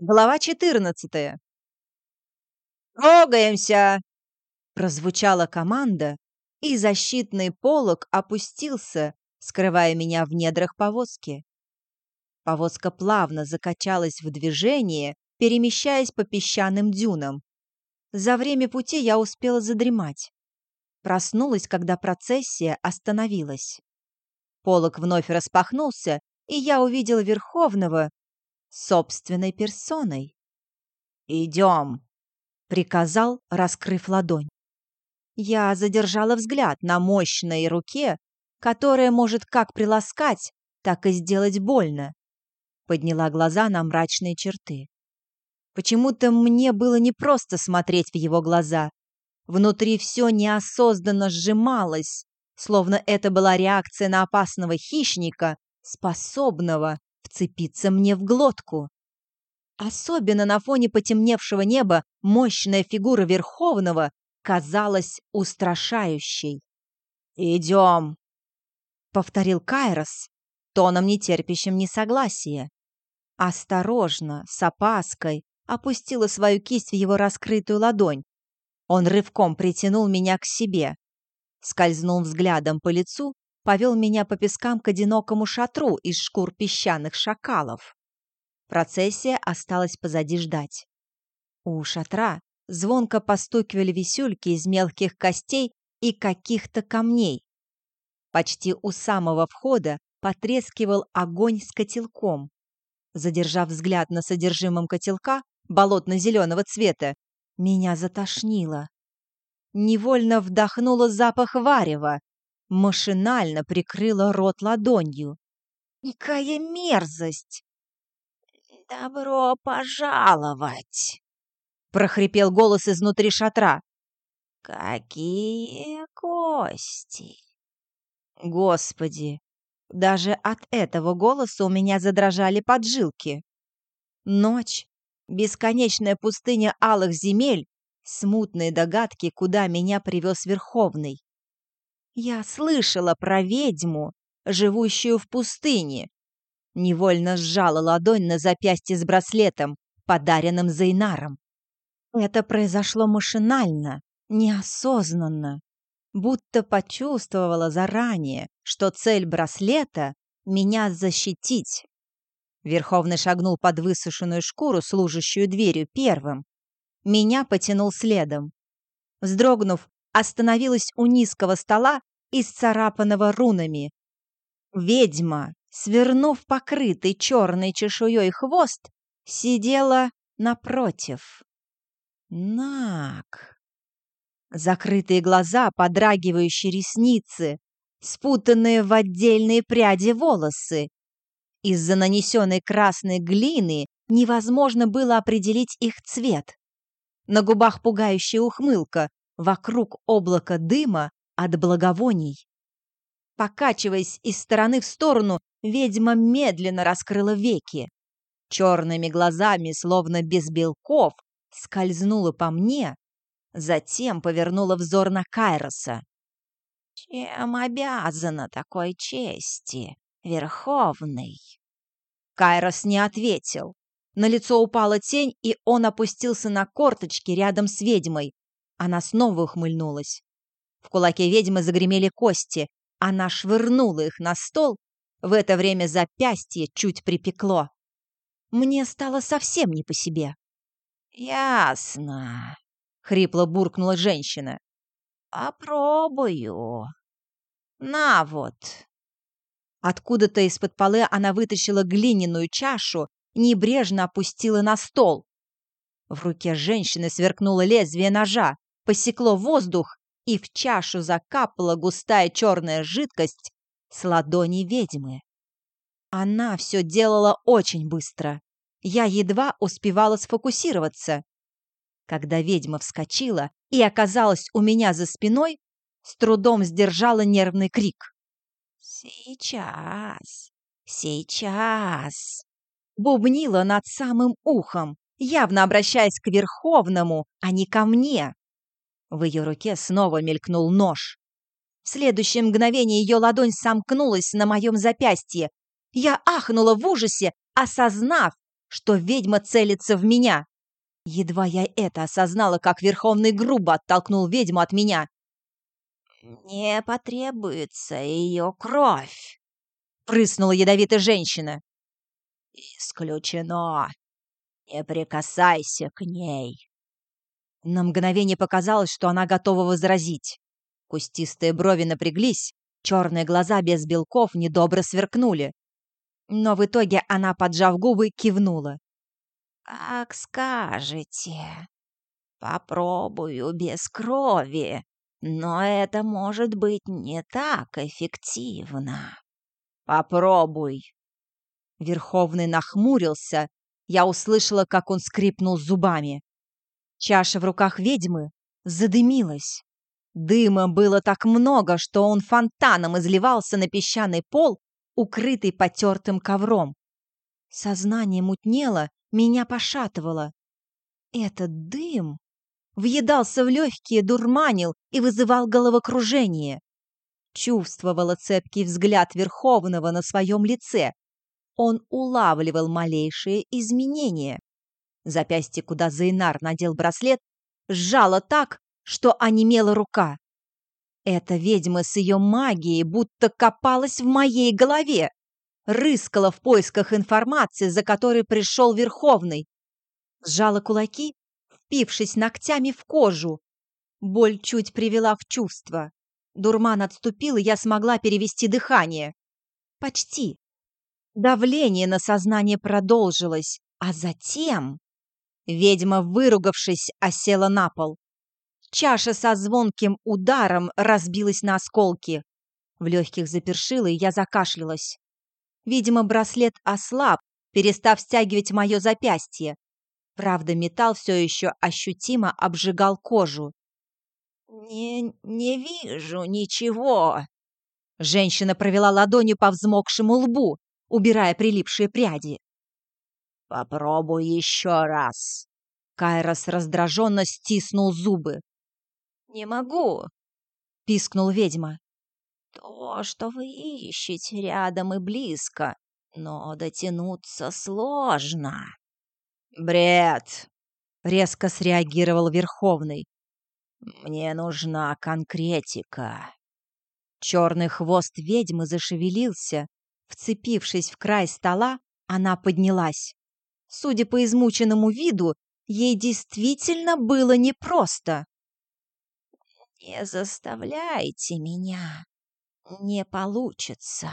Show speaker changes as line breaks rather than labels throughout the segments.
Глава 14. «Трогаемся!» Прозвучала команда, и защитный полог опустился, скрывая меня в недрах повозки. Повозка плавно закачалась в движение, перемещаясь по песчаным дюнам. За время пути я успела задремать. Проснулась, когда процессия остановилась. Полог вновь распахнулся, и я увидела Верховного, собственной персоной. «Идем», — приказал, раскрыв ладонь. Я задержала взгляд на мощной руке, которая может как приласкать, так и сделать больно. Подняла глаза на мрачные черты. Почему-то мне было непросто смотреть в его глаза. Внутри все неосознанно сжималось, словно это была реакция на опасного хищника, способного вцепиться мне в глотку. Особенно на фоне потемневшего неба мощная фигура Верховного казалась устрашающей. «Идем!» — повторил Кайрос, тоном нетерпящим несогласия. Осторожно, с опаской, опустила свою кисть в его раскрытую ладонь. Он рывком притянул меня к себе, скользнул взглядом по лицу повел меня по пескам к одинокому шатру из шкур песчаных шакалов. Процессия осталась позади ждать. У шатра звонко постукивали висюльки из мелких костей и каких-то камней. Почти у самого входа потрескивал огонь с котелком. Задержав взгляд на содержимом котелка, болотно-зеленого цвета, меня затошнило. Невольно вдохнула запах варева, машинально прикрыла рот ладонью. «Какая мерзость!» «Добро пожаловать!» — прохрипел голос изнутри шатра. «Какие кости!» Господи! Даже от этого голоса у меня задрожали поджилки. Ночь, бесконечная пустыня алых земель, смутные догадки, куда меня привез Верховный. Я слышала про ведьму, живущую в пустыне. Невольно сжала ладонь на запястье с браслетом, подаренным Зейнаром. Это произошло машинально, неосознанно, будто почувствовала заранее, что цель браслета — меня защитить. Верховный шагнул под высушенную шкуру, служащую дверью, первым. Меня потянул следом. Вздрогнув, остановилась у низкого стола, исцарапанного рунами. Ведьма, свернув покрытый черной чешуей хвост, сидела напротив. Нак. Закрытые глаза, подрагивающие ресницы, спутанные в отдельные пряди волосы. Из-за нанесенной красной глины невозможно было определить их цвет. На губах пугающая ухмылка, вокруг облака дыма от благовоний. Покачиваясь из стороны в сторону, ведьма медленно раскрыла веки. Черными глазами, словно без белков, скользнула по мне, затем повернула взор на Кайроса. «Чем обязана такой чести, Верховный?» Кайрос не ответил. На лицо упала тень, и он опустился на корточки рядом с ведьмой. Она снова ухмыльнулась. В кулаке ведьмы загремели кости. Она швырнула их на стол. В это время запястье чуть припекло. Мне стало совсем не по себе. «Ясно», — хрипло буркнула женщина. «Попробую. На вот». Откуда-то из-под полы она вытащила глиняную чашу, небрежно опустила на стол. В руке женщины сверкнуло лезвие ножа, посекло воздух, и в чашу закапала густая черная жидкость с ладони ведьмы. Она все делала очень быстро. Я едва успевала сфокусироваться. Когда ведьма вскочила и оказалась у меня за спиной, с трудом сдержала нервный крик. «Сейчас, сейчас!» Бубнила над самым ухом, явно обращаясь к Верховному, а не ко мне. В ее руке снова мелькнул нож. В следующее мгновение ее ладонь сомкнулась на моем запястье. Я ахнула в ужасе, осознав, что ведьма целится в меня. Едва я это осознала, как Верховный грубо оттолкнул ведьму от меня. «Не потребуется ее кровь», — прыснула ядовитая женщина. «Исключено. Не прикасайся к ней». На мгновение показалось, что она готова возразить. Кустистые брови напряглись, черные глаза без белков недобро сверкнули. Но в итоге она, поджав губы, кивнула. «Как скажете. Попробую без крови, но это может быть не так эффективно. Попробуй». Верховный нахмурился. Я услышала, как он скрипнул зубами. Чаша в руках ведьмы задымилась. Дыма было так много, что он фонтаном изливался на песчаный пол, укрытый потертым ковром. Сознание мутнело, меня пошатывало. Этот дым въедался в легкие, дурманил и вызывал головокружение. Чувствовала цепкий взгляд Верховного на своем лице. Он улавливал малейшие изменения. Запястье, куда Зейнар надел браслет, сжало так, что онемела рука. Эта ведьма с ее магией будто копалась в моей голове, рыскала в поисках информации, за которой пришел Верховный. Сжала кулаки, впившись ногтями в кожу. Боль чуть привела в чувство. Дурман отступил, и я смогла перевести дыхание. Почти. Давление на сознание продолжилось, а затем... Ведьма, выругавшись, осела на пол. Чаша со звонким ударом разбилась на осколки. В легких запершило, и я закашлялась. Видимо, браслет ослаб, перестав стягивать мое запястье. Правда, металл все еще ощутимо обжигал кожу. «Не, не вижу ничего». Женщина провела ладонью по взмокшему лбу, убирая прилипшие пряди. «Попробуй еще раз». Кайрос раздраженно стиснул зубы. «Не могу!» — пискнул ведьма. «То, что вы ищете рядом и близко, но дотянуться сложно». «Бред!» — резко среагировал Верховный. «Мне нужна конкретика». Черный хвост ведьмы зашевелился. Вцепившись в край стола, она поднялась. Судя по измученному виду, ей действительно было непросто. «Не заставляйте меня. Не получится».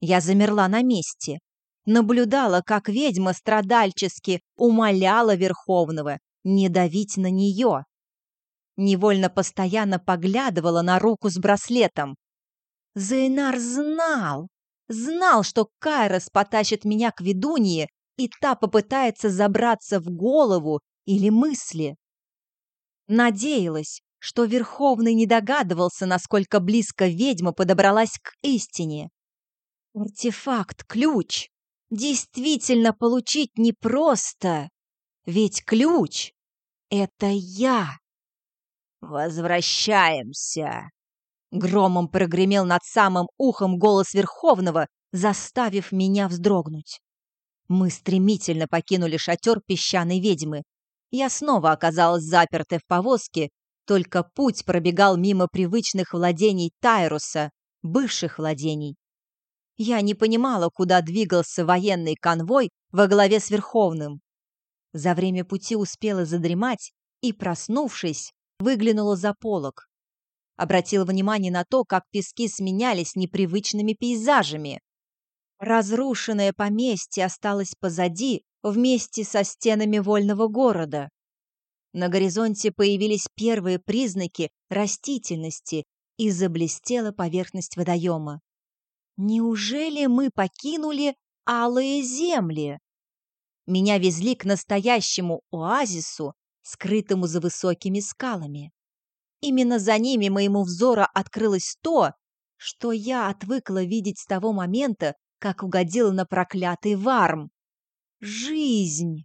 Я замерла на месте, наблюдала, как ведьма страдальчески умоляла Верховного не давить на нее. Невольно постоянно поглядывала на руку с браслетом. Зейнар знал, знал, что Кайрос потащит меня к ведунье, и та попытается забраться в голову или мысли. Надеялась, что Верховный не догадывался, насколько близко ведьма подобралась к истине. Артефакт, ключ, действительно получить непросто, ведь ключ — это я. «Возвращаемся!» Громом прогремел над самым ухом голос Верховного, заставив меня вздрогнуть. Мы стремительно покинули шатер песчаной ведьмы. Я снова оказалась запертой в повозке только путь пробегал мимо привычных владений Тайруса, бывших владений. Я не понимала, куда двигался военный конвой во главе с Верховным. За время пути успела задремать и, проснувшись, выглянула за полог. Обратила внимание на то, как пески сменялись непривычными пейзажами. Разрушенное поместье осталось позади вместе со стенами вольного города. На горизонте появились первые признаки растительности и заблестела поверхность водоема. Неужели мы покинули алые земли? Меня везли к настоящему оазису, скрытому за высокими скалами. Именно за ними моему взору открылось то, что я отвыкла видеть с того момента, как угодила на проклятый варм. Жизнь!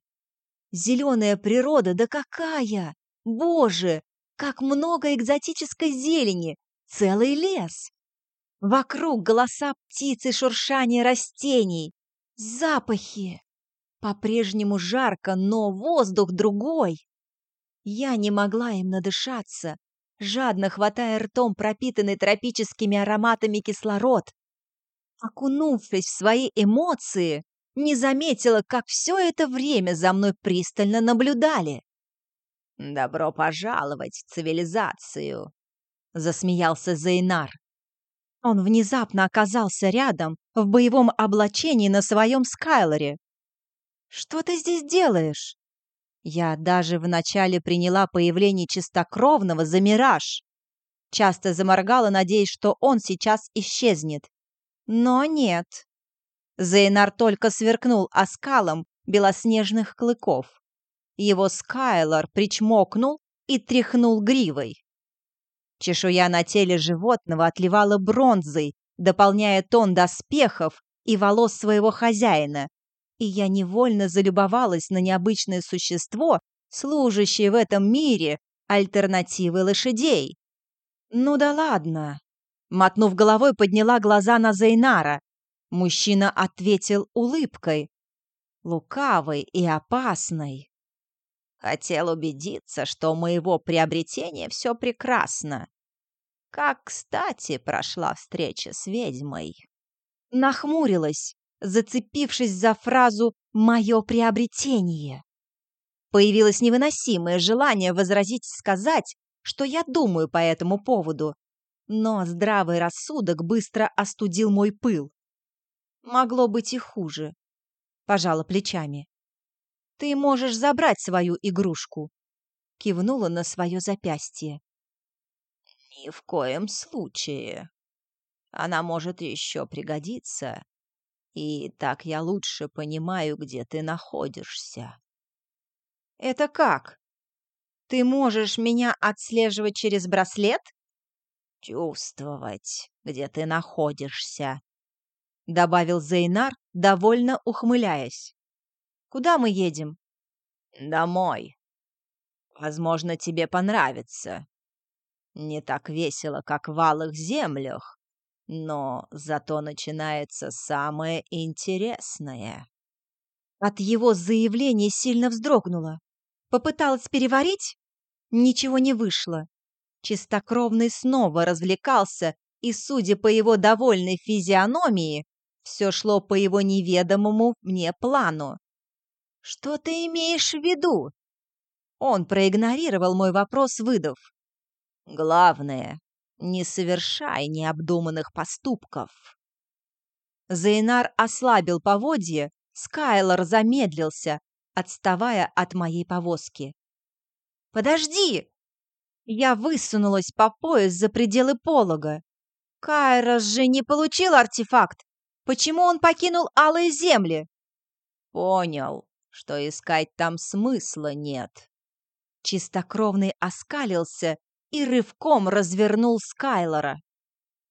Зеленая природа, да какая! Боже, как много экзотической зелени! Целый лес! Вокруг голоса птиц и шуршание растений, запахи. По-прежнему жарко, но воздух другой. Я не могла им надышаться, жадно хватая ртом пропитанный тропическими ароматами кислород. Окунувшись в свои эмоции, не заметила, как все это время за мной пристально наблюдали. «Добро пожаловать в цивилизацию», — засмеялся Зейнар. Он внезапно оказался рядом, в боевом облачении на своем Скайлоре. «Что ты здесь делаешь?» Я даже вначале приняла появление чистокровного за мираж. Часто заморгала, надеясь, что он сейчас исчезнет. Но нет. Зейнар только сверкнул оскалом белоснежных клыков. Его Скайлор причмокнул и тряхнул гривой. Чешуя на теле животного отливала бронзой, дополняя тон доспехов и волос своего хозяина, и я невольно залюбовалась на необычное существо, служащее в этом мире альтернативой лошадей. «Ну да ладно!» Мотнув головой, подняла глаза на Зейнара. Мужчина ответил улыбкой, лукавой и опасной. Хотел убедиться, что у моего приобретения все прекрасно. Как, кстати, прошла встреча с ведьмой. Нахмурилась, зацепившись за фразу «моё приобретение». Появилось невыносимое желание возразить и сказать, что я думаю по этому поводу, но здравый рассудок быстро остудил мой пыл. Могло быть и хуже. Пожала плечами. Ты можешь забрать свою игрушку. Кивнула на свое запястье. Ни в коем случае. Она может еще пригодиться. И так я лучше понимаю, где ты находишься. Это как? Ты можешь меня отслеживать через браслет? Чувствовать, где ты находишься добавил Зейнар, довольно ухмыляясь. Куда мы едем? Домой. Возможно, тебе понравится. Не так весело, как в алых землях, но зато начинается самое интересное. От его заявления сильно вздрогнула. Попыталась переварить? Ничего не вышло. Чистокровный снова развлекался, и, судя по его довольной физиономии, все шло по его неведомому мне плану. «Что ты имеешь в виду?» Он проигнорировал мой вопрос, выдав. «Главное, не совершай необдуманных поступков». Зейнар ослабил поводье, Скайлор замедлился, отставая от моей повозки. «Подожди!» Я высунулась по пояс за пределы полога. Кайрос же не получил артефакт. Почему он покинул Алые Земли?» «Понял, что искать там смысла нет». Чистокровный оскалился и рывком развернул Скайлора.